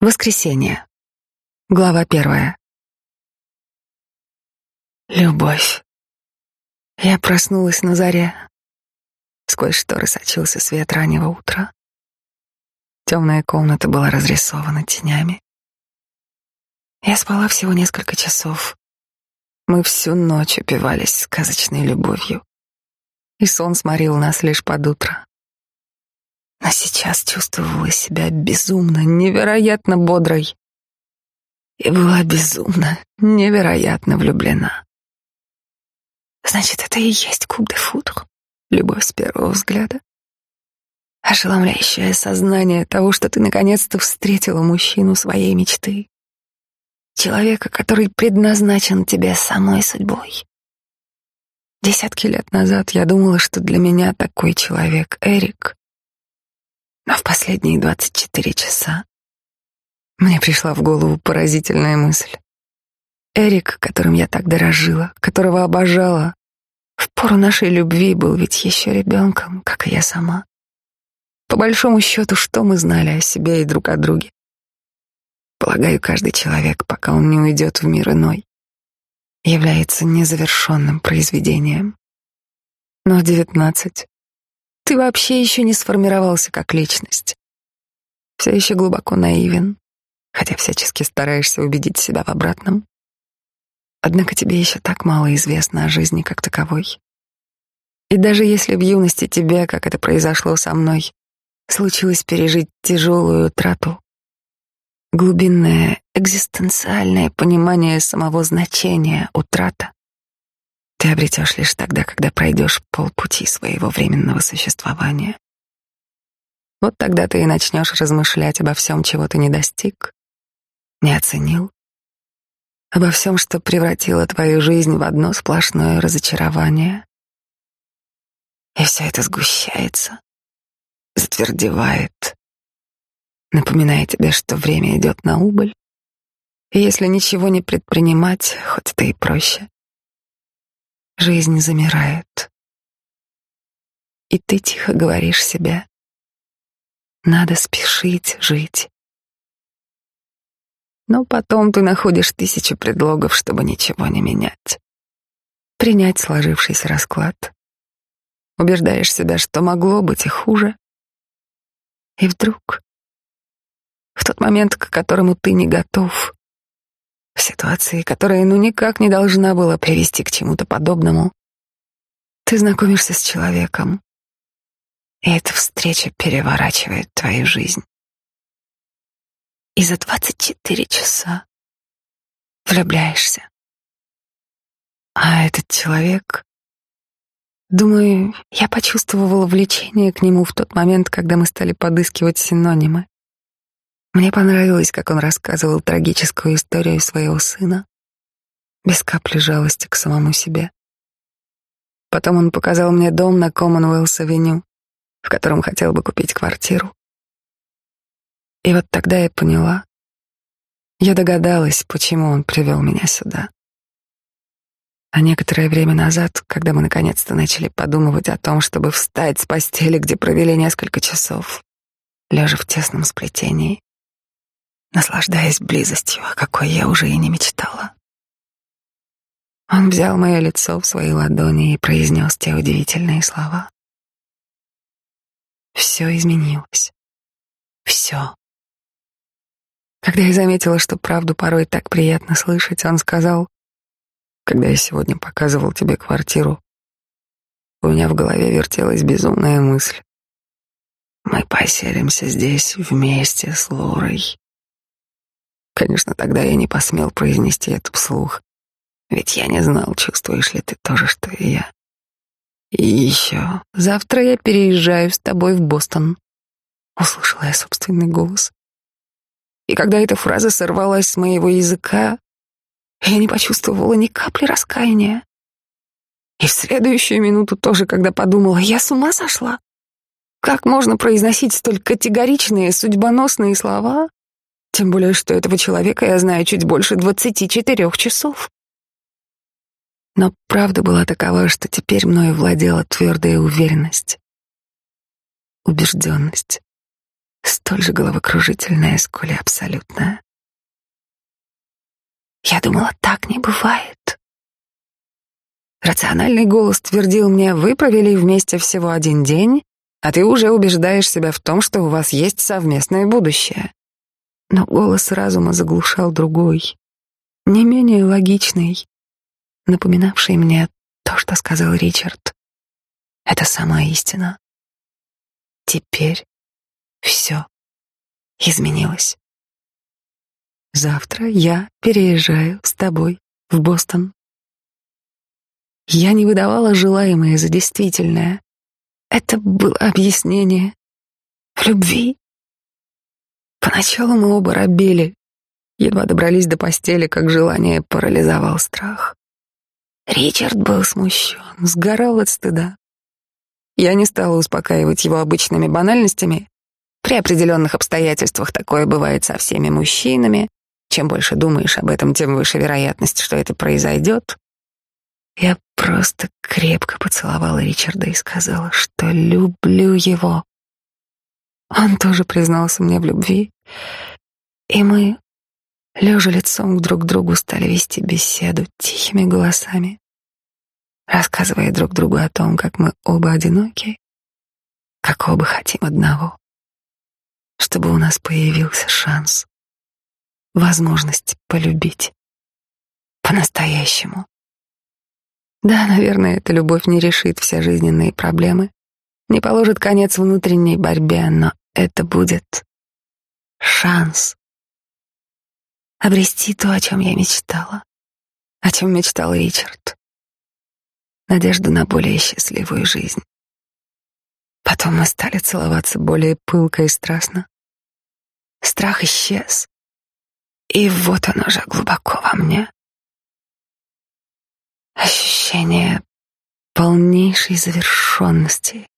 Воскресенье. Глава первая. Любовь. Я проснулась на заре. Сквозь шторы сочился свет раннего утра. Темная комната была разрисована тенями. Я спала всего несколько часов. Мы всю ночь упивались сказочной любовью. И сон сморил нас лишь под утро а сейчас чувствовала себя безумно, невероятно бодрой. И была безумно, невероятно влюблена. Значит, это и есть куб де футр, любовь с первого взгляда. Ошеломляющее сознание того, что ты наконец-то встретила мужчину своей мечты. Человека, который предназначен тебе самой судьбой. Десятки лет назад я думала, что для меня такой человек Эрик но в последние 24 часа мне пришла в голову поразительная мысль. Эрик, которым я так дорожила, которого обожала, в пору нашей любви был ведь еще ребенком, как и я сама. По большому счету, что мы знали о себе и друг о друге? Полагаю, каждый человек, пока он не уйдет в мир иной, является незавершенным произведением. Но девятнадцать ты вообще еще не сформировался как личность. Все еще глубоко наивен, хотя всячески стараешься убедить себя в обратном. Однако тебе еще так мало известно о жизни как таковой. И даже если в юности тебе, как это произошло со мной, случилось пережить тяжелую утрату, глубинное экзистенциальное понимание самого значения утрата ты обретешь лишь тогда, когда пройдешь полпути своего временного существования. Вот тогда ты и начнешь размышлять обо всем, чего ты не достиг, не оценил, обо всем, что превратило твою жизнь в одно сплошное разочарование. И все это сгущается, затвердевает, напоминая тебе, что время идет на убыль, и если ничего не предпринимать, хоть это и проще, Жизнь замирает. И ты тихо говоришь себе, надо спешить жить. Но потом ты находишь тысячу предлогов, чтобы ничего не менять. Принять сложившийся расклад. Убеждаешь себя, что могло быть и хуже. И вдруг, в тот момент, к которому ты не готов, в ситуации, которая ну никак не должна была привести к чему-то подобному, ты знакомишься с человеком, и эта встреча переворачивает твою жизнь. И за 24 часа влюбляешься. А этот человек... Думаю, я почувствовала влечение к нему в тот момент, когда мы стали подыскивать синонимы. Мне понравилось, как он рассказывал трагическую историю своего сына, без капли жалости к самому себе. Потом он показал мне дом на Commonwealth-авеню, в котором хотел бы купить квартиру. И вот тогда я поняла, я догадалась, почему он привел меня сюда. А некоторое время назад, когда мы наконец-то начали подумывать о том, чтобы встать с постели, где провели несколько часов, лежа в тесном сплетении, наслаждаясь близостью, о какой я уже и не мечтала. Он взял мое лицо в свои ладони и произнес те удивительные слова. Все изменилось. Все. Когда я заметила, что правду порой так приятно слышать, он сказал, когда я сегодня показывал тебе квартиру, у меня в голове вертелась безумная мысль. Мы поселимся здесь вместе с Лорой. Конечно, тогда я не посмел произнести это вслух, ведь я не знал, чувствуешь ли ты то же, что и я. И еще, завтра я переезжаю с тобой в Бостон. Услышала я собственный голос. И когда эта фраза сорвалась с моего языка, я не почувствовала ни капли раскаяния. И в следующую минуту тоже, когда подумала, я с ума сошла. Как можно произносить столь категоричные, судьбоносные слова, тем более, что этого человека я знаю чуть больше двадцати четырех часов. Но правда была такова, что теперь мною владела твердая уверенность, убежденность, столь же головокружительная, сколь и абсолютная. Я думала, так не бывает. Рациональный голос твердил мне, вы провели вместе всего один день, а ты уже убеждаешь себя в том, что у вас есть совместное будущее. Но голос разума заглушал другой, не менее логичный, напоминавший мне то, что сказал Ричард. Это сама истина. Теперь все изменилось. Завтра я переезжаю с тобой в Бостон. Я не выдавала желаемое за действительное. Это было объяснение в любви. Поначалу мы оба робели, едва добрались до постели, как желание парализовал страх. Ричард был смущен, сгорал от стыда. Я не стала успокаивать его обычными банальностями. При определенных обстоятельствах такое бывает со всеми мужчинами. Чем больше думаешь об этом, тем выше вероятность, что это произойдет. Я просто крепко поцеловала Ричарда и сказала, что люблю его. Он тоже признался мне в любви, и мы, лежа лицом друг к другу, стали вести беседу тихими голосами, рассказывая друг другу о том, как мы оба одиноки, как оба хотим одного, чтобы у нас появился шанс, возможность полюбить по-настоящему. Да, наверное, эта любовь не решит все жизненные проблемы, не положит конец внутренней борьбе, но это будет шанс обрести то, о чем я мечтала, о чем мечтал Ричард. Надежду на более счастливую жизнь. Потом мы стали целоваться более пылко и страстно. Страх исчез. И вот он уже глубоко во мне. Ощущение полнейшей завершенности.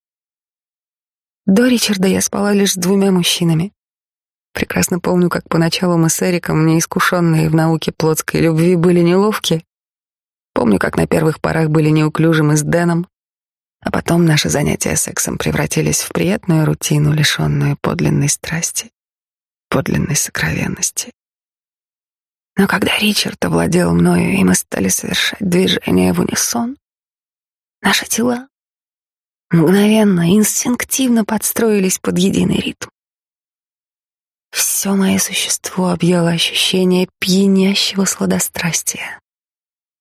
До Ричарда я спала лишь с двумя мужчинами. Прекрасно помню, как поначалу мы с Эриком, неискушенные в науке плотской любви, были неловки. Помню, как на первых порах были неуклюжим и с Дэном, а потом наши занятия сексом превратились в приятную рутину, лишенную подлинной страсти, подлинной сокровенности. Но когда Ричард овладел мною, и мы стали совершать движения в унисон, наши тела мгновенно, инстинктивно подстроились под единый ритм. Все мое существо объяло ощущение пьянящего сладострастия,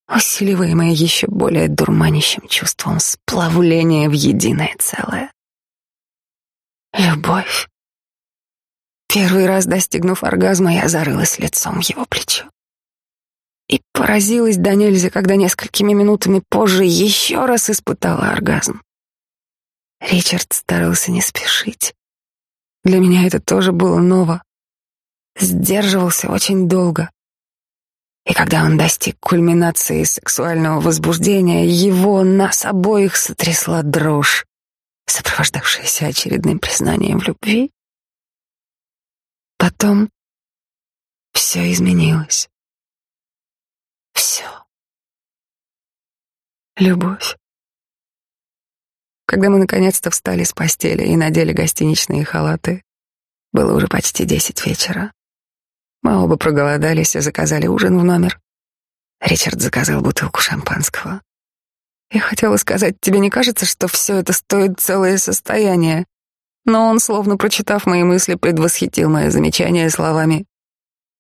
усиливаемое еще более дурманящим чувством сплавления в единое целое. Любовь Первый раз достигнув оргазма, я зарылась лицом в его плечо. И поразилась до нельзя, когда несколькими минутами позже еще раз испытала оргазм. Ричард старался не спешить. Для меня это тоже было ново. Сдерживался очень долго. И когда он достиг кульминации сексуального возбуждения, его нас обоих сотрясла дрожь, сопровождавшаяся очередным признанием в любви Потом все изменилось. Все. Любовь. Когда мы наконец-то встали с постели и надели гостиничные халаты, было уже почти десять вечера. Мы оба проголодались и заказали ужин в номер. Ричард заказал бутылку шампанского. Я хотела сказать, тебе не кажется, что все это стоит целое состояние? но он, словно прочитав мои мысли, предвосхитил мое замечание словами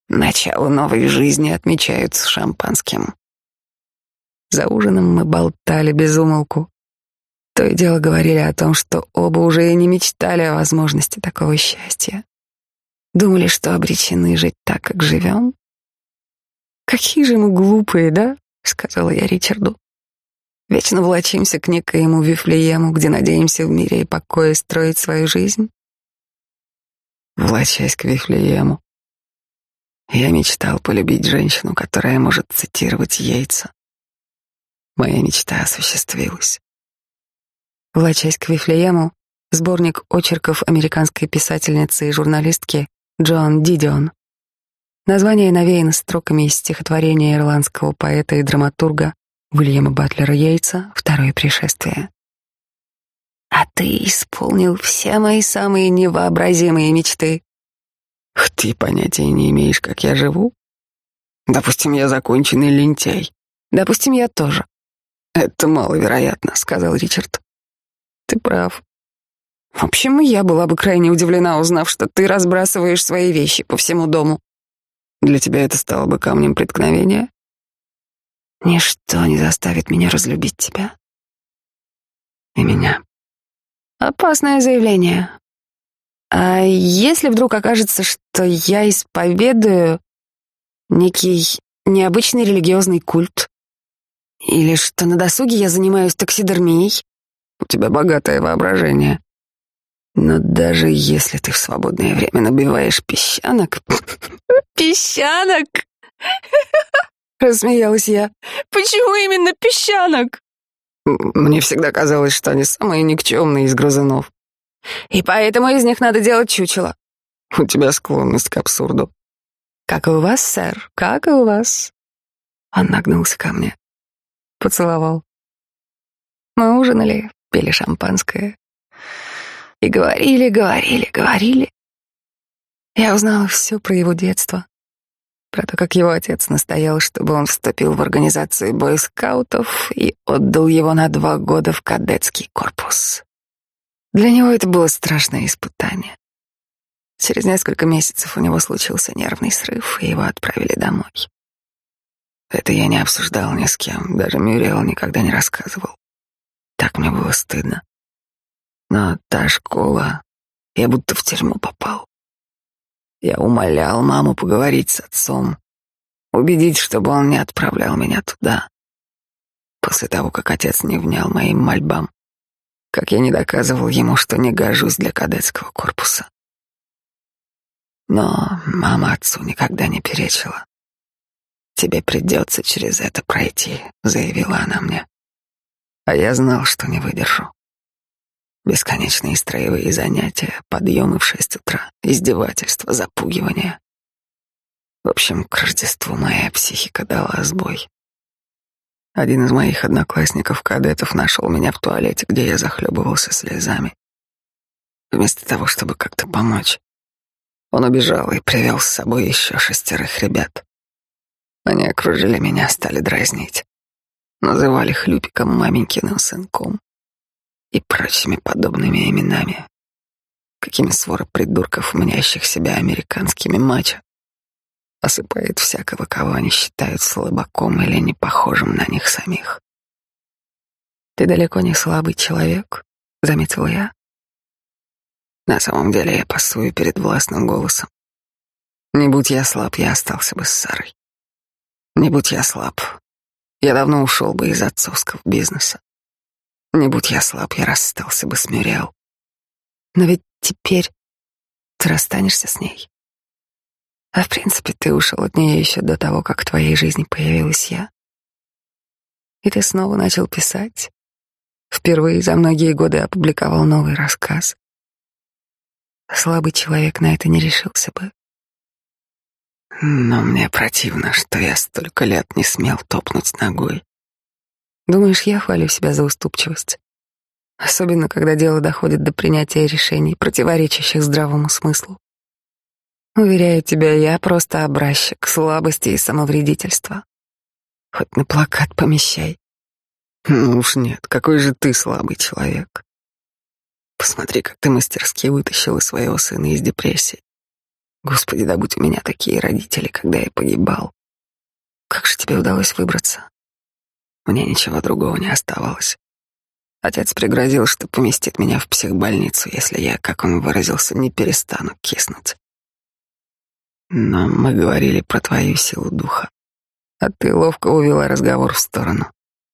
«Начало новой жизни отмечают с шампанским». За ужином мы болтали без умолку. То и дело говорили о том, что оба уже и не мечтали о возможности такого счастья. Думали, что обречены жить так, как живем. «Какие же мы глупые, да?» — сказала я Ричарду. Вечно влачимся к некоему Вифлеему, где надеемся в мире и покое строить свою жизнь. Влачаясь к Вифлеему, я мечтал полюбить женщину, которая может цитировать яйца. Моя мечта осуществилась. Влачаясь к Вифлеему, сборник очерков американской писательницы и журналистки Джон Дидион. Название навеяно строками из стихотворения ирландского поэта и драматурга Уильяма Батлера Йейтса «Второе пришествие». А ты исполнил все мои самые невообразимые мечты. Ты понятия не имеешь, как я живу? Допустим, я законченный лентяй. Допустим, я тоже. Это маловероятно, сказал Ричард. Ты прав. В общем, я была бы крайне удивлена, узнав, что ты разбрасываешь свои вещи по всему дому. Для тебя это стало бы камнем преткновения? Ничто не заставит меня разлюбить тебя. И меня. Опасное заявление. А если вдруг окажется, что я исповедую некий необычный религиозный культ? Или что на досуге я занимаюсь таксидермией? У тебя богатое воображение. Но даже если ты в свободное время набиваешь песчанок... Песчанок? Рассмеялась я. Почему именно песчанок? Мне всегда казалось, что они самые никчемные из грызунов. И поэтому из них надо делать чучело. У тебя склонность к абсурду. Как и у вас, сэр, как и у вас. Он нагнулся ко мне. Поцеловал. Мы ужинали, пили шампанское. И говорили, говорили, говорили. Я узнала все про его детство. Про то, как его отец настоял, чтобы он вступил в организацию бойскаутов и отдал его на два года в кадетский корпус. Для него это было страшное испытание. Через несколько месяцев у него случился нервный срыв, и его отправили домой. Это я не обсуждал ни с кем, даже Мюрриел никогда не рассказывал. Так мне было стыдно. Но та школа, я будто в тюрьму попал. Я умолял маму поговорить с отцом, убедить, чтобы он не отправлял меня туда. После того, как отец не внял моим мольбам, как я не доказывал ему, что не гожусь для кадетского корпуса. Но мама отцу никогда не перечила. «Тебе придется через это пройти», — заявила она мне. А я знал, что не выдержу. Бесконечные строевые занятия, подъемы в шесть утра, издевательства, запугивания. В общем, к Рождеству моя психика дала сбой. Один из моих одноклассников-кадетов нашел меня в туалете, где я захлебывался слезами. Вместо того, чтобы как-то помочь, он убежал и привел с собой еще шестерых ребят. Они окружили меня, стали дразнить. Называли хлюпиком маменькиным сынком и прочими подобными именами, какими свора придурков, мнящих себя американскими мачо, осыпает всякого, кого они считают слабаком или не похожим на них самих. «Ты далеко не слабый человек», — заметил я. На самом деле я пасую перед властным голосом. Не будь я слаб, я остался бы с Сарой. Не будь я слаб, я давно ушел бы из отцовского бизнеса. Не будь я слаб, я расстался бы с Мюрриел. Но ведь теперь ты расстанешься с ней. А в принципе, ты ушел от нее еще до того, как в твоей жизни появилась я. И ты снова начал писать. Впервые за многие годы опубликовал новый рассказ. Слабый человек на это не решился бы. Но мне противно, что я столько лет не смел топнуть ногой. Думаешь, я хвалю себя за уступчивость? Особенно, когда дело доходит до принятия решений, противоречащих здравому смыслу. Уверяю тебя, я просто образчик слабости и самовредительства. Хоть на плакат помещай. Ну уж нет, какой же ты слабый человек. Посмотри, как ты мастерски вытащила своего сына из депрессии. Господи, да будь у меня такие родители, когда я погибал. Как же тебе удалось выбраться? Мне ничего другого не оставалось. Отец пригрозил, что поместит меня в психбольницу, если я, как он выразился, не перестану киснуть. Но мы говорили про твою силу духа, а ты ловко увела разговор в сторону.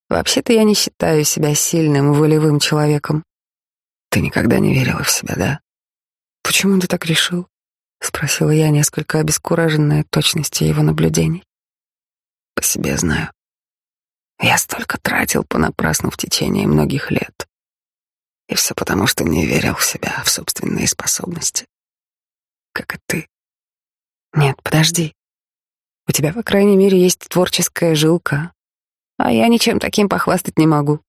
Вообще-то я не считаю себя сильным, волевым человеком. Ты никогда не верила в себя, да? Почему ты так решил? Спросила я, несколько обескураженная точностью его наблюдений. По себе знаю. Я столько тратил понапрасну в течение многих лет. И все потому, что не верил в себя, в собственные способности. Как и ты. Нет, подожди. У тебя, по крайней мере, есть творческая жилка, а я ничем таким похвастать не могу.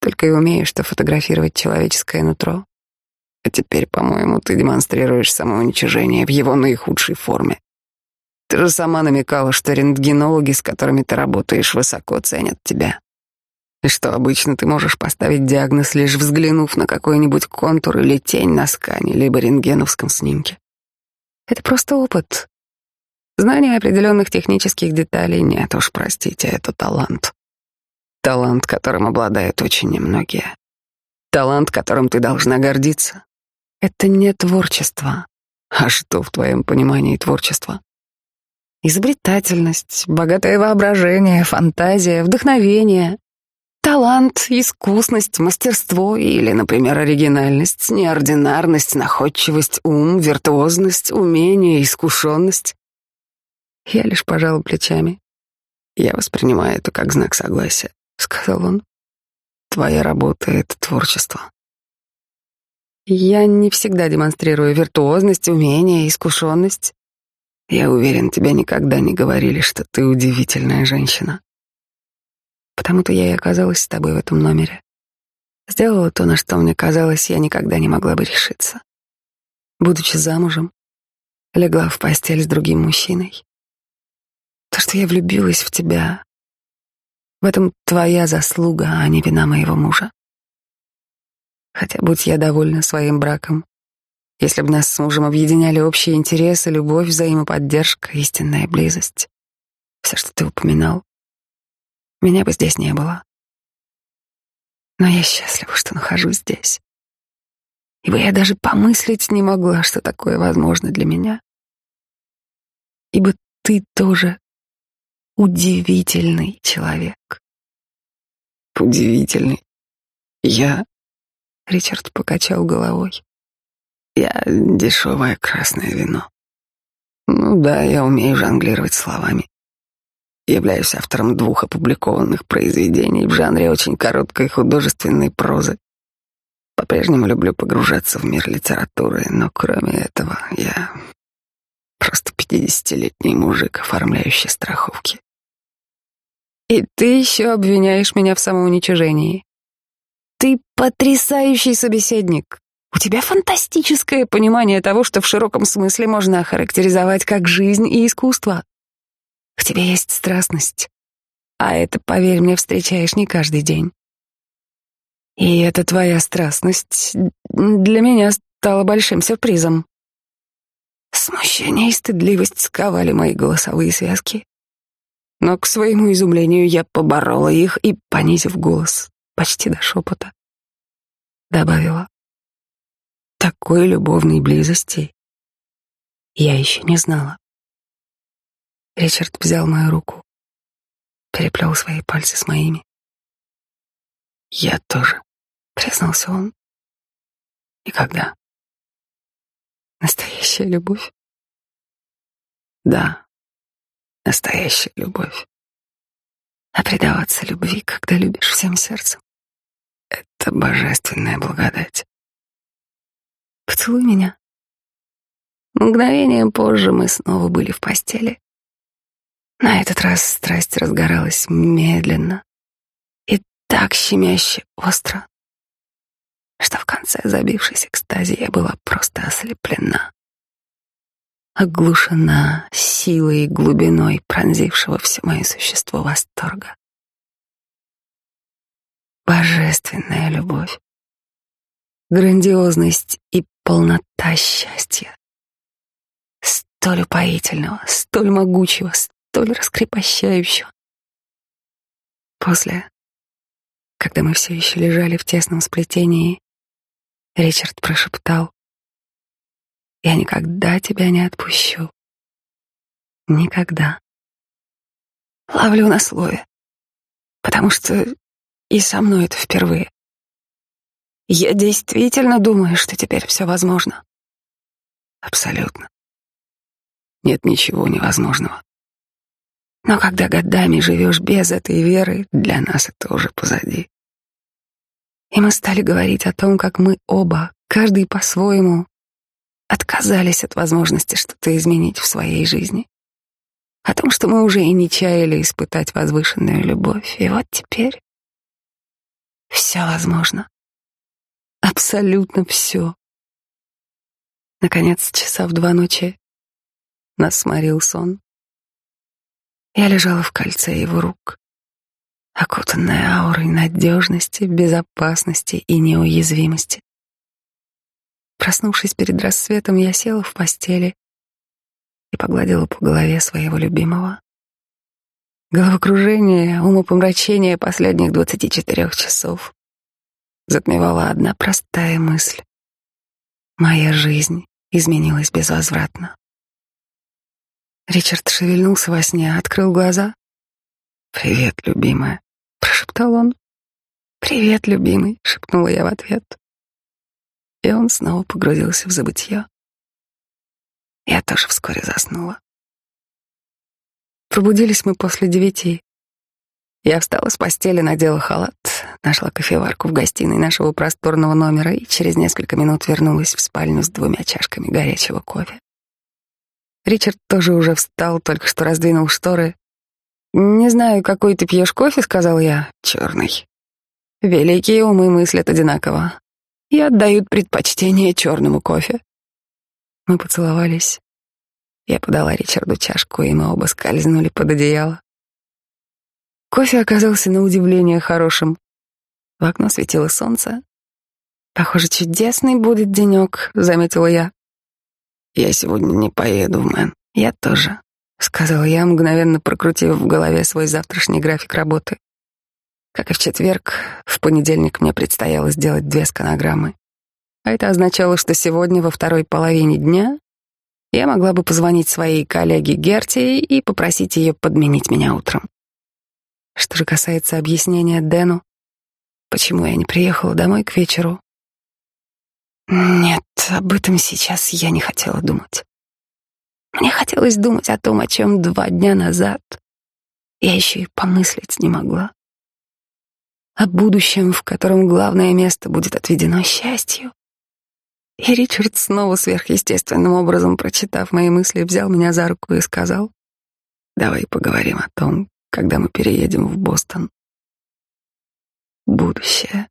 только и умею, что фотографировать человеческое нутро. А теперь, по-моему, ты демонстрируешь самоуничижение в его наихудшей форме. Ты же сама намекала, что рентгенологи, с которыми ты работаешь, высоко ценят тебя. И что обычно ты можешь поставить диагноз, лишь взглянув на какой-нибудь контур или тень на скане, либо рентгеновском снимке. Это просто опыт. Знание определенных технических деталей нет уж, простите, это талант. Талант, которым обладают очень немногие. Талант, которым ты должна гордиться. Это не творчество. А что в твоем понимании творчество? Изобретательность, богатое воображение, фантазия, вдохновение, талант, искусность, мастерство или, например, оригинальность, неординарность, находчивость, ум, виртуозность, умение, искушенность. Я лишь пожал плечами. Я воспринимаю это как знак согласия, сказал он. Твоя работа — это творчество. Я не всегда демонстрирую виртуозность, умение, искушенность. Я уверен, тебя никогда не говорили, что ты удивительная женщина. Потому-то я и оказалась с тобой в этом номере. Сделала то, на что мне казалось, я никогда не могла бы решиться. Будучи замужем, легла в постель с другим мужчиной. То, что я влюбилась в тебя, в этом твоя заслуга, а не вина моего мужа. Хотя, будь я довольна своим браком, если бы нас с мужем объединяли общие интересы, любовь, взаимоподдержка, истинная близость, все, что ты упоминал, меня бы здесь не было. Но я счастлива, что нахожусь здесь. Ибо я даже помыслить не могла, что такое возможно для меня. Ибо ты тоже удивительный человек. Удивительный. Я Ричард покачал головой. Я дешевое красное вино. Ну да, я умею жонглировать словами. Являюсь автором двух опубликованных произведений в жанре очень короткой художественной прозы. По-прежнему люблю погружаться в мир литературы, но кроме этого я просто пятидесятилетний мужик, оформляющий страховки. И ты еще обвиняешь меня в самоуничижении. Ты потрясающий собеседник. У тебя фантастическое понимание того, что в широком смысле можно охарактеризовать как жизнь и искусство. В тебе есть страстность. А это, поверь мне, встречаешь не каждый день. И эта твоя страстность для меня стала большим сюрпризом. Смущение и стыдливость сковали мои голосовые связки. Но, к своему изумлению, я поборола их и, понизив голос, почти до шепота. Добавила. Такой любовной близости я еще не знала. Ричард взял мою руку, переплел свои пальцы с моими. «Я тоже», — признался он. «И когда?» «Настоящая любовь?» «Да, настоящая любовь. А предаваться любви, когда любишь всем сердцем, это божественная благодать. Поцелуй меня. Мгновением позже мы снова были в постели. На этот раз страсть разгоралась медленно и так щемяще остро, что в конце забившейся экстазе я была просто ослеплена, оглушена силой и глубиной пронзившего все мое существо восторга. Божественная любовь, грандиозность и полнота счастья. Столь упоительного, столь могучего, столь раскрепощающего. После, когда мы все еще лежали в тесном сплетении, Ричард прошептал, «Я никогда тебя не отпущу. Никогда. Ловлю на слове, потому что и со мной это впервые. Я действительно думаю, что теперь все возможно. Абсолютно. Нет ничего невозможного. Но когда годами живешь без этой веры, для нас это уже позади. И мы стали говорить о том, как мы оба, каждый по-своему, отказались от возможности что-то изменить в своей жизни. О том, что мы уже и не чаяли испытать возвышенную любовь. И вот теперь Все возможно. Абсолютно все. Наконец, часа в два ночи нас сморил сон. Я лежала в кольце его рук, окутанная аурой надежности, безопасности и неуязвимости. Проснувшись перед рассветом, я села в постели и погладила по голове своего любимого. Головокружение, умопомрачение последних двадцати четырех часов затмевала одна простая мысль. Моя жизнь изменилась безвозвратно. Ричард шевельнулся во сне, открыл глаза. «Привет, любимая», — прошептал он. «Привет, любимый», — шепнула я в ответ. И он снова погрузился в забытье. Я тоже вскоре заснула. Пробудились мы после девяти. Я встала с постели, надела халат, нашла кофеварку в гостиной нашего просторного номера и через несколько минут вернулась в спальню с двумя чашками горячего кофе. Ричард тоже уже встал, только что раздвинул шторы. «Не знаю, какой ты пьешь кофе», — сказал я. «Черный». «Великие умы мыслят одинаково и отдают предпочтение черному кофе». Мы поцеловались. Я подала Ричарду чашку, и мы оба скользнули под одеяло. Кофе оказался на удивление хорошим. В окно светило солнце. «Похоже, чудесный будет денек», — заметила я. «Я сегодня не поеду Мэн». «Я тоже», — сказала я, мгновенно прокрутив в голове свой завтрашний график работы. Как и в четверг, в понедельник мне предстояло сделать две сканограммы. А это означало, что сегодня во второй половине дня я могла бы позвонить своей коллеге Герти и попросить ее подменить меня утром. Что же касается объяснения Дэну, почему я не приехала домой к вечеру, нет, об этом сейчас я не хотела думать. Мне хотелось думать о том, о чем два дня назад я еще и помыслить не могла. О будущем, в котором главное место будет отведено счастью. И Ричард снова сверхъестественным образом, прочитав мои мысли, взял меня за руку и сказал, «Давай поговорим о том, когда мы переедем в Бостон. Будущее.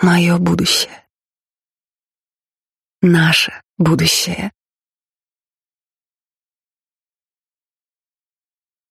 Мое будущее. Наше будущее.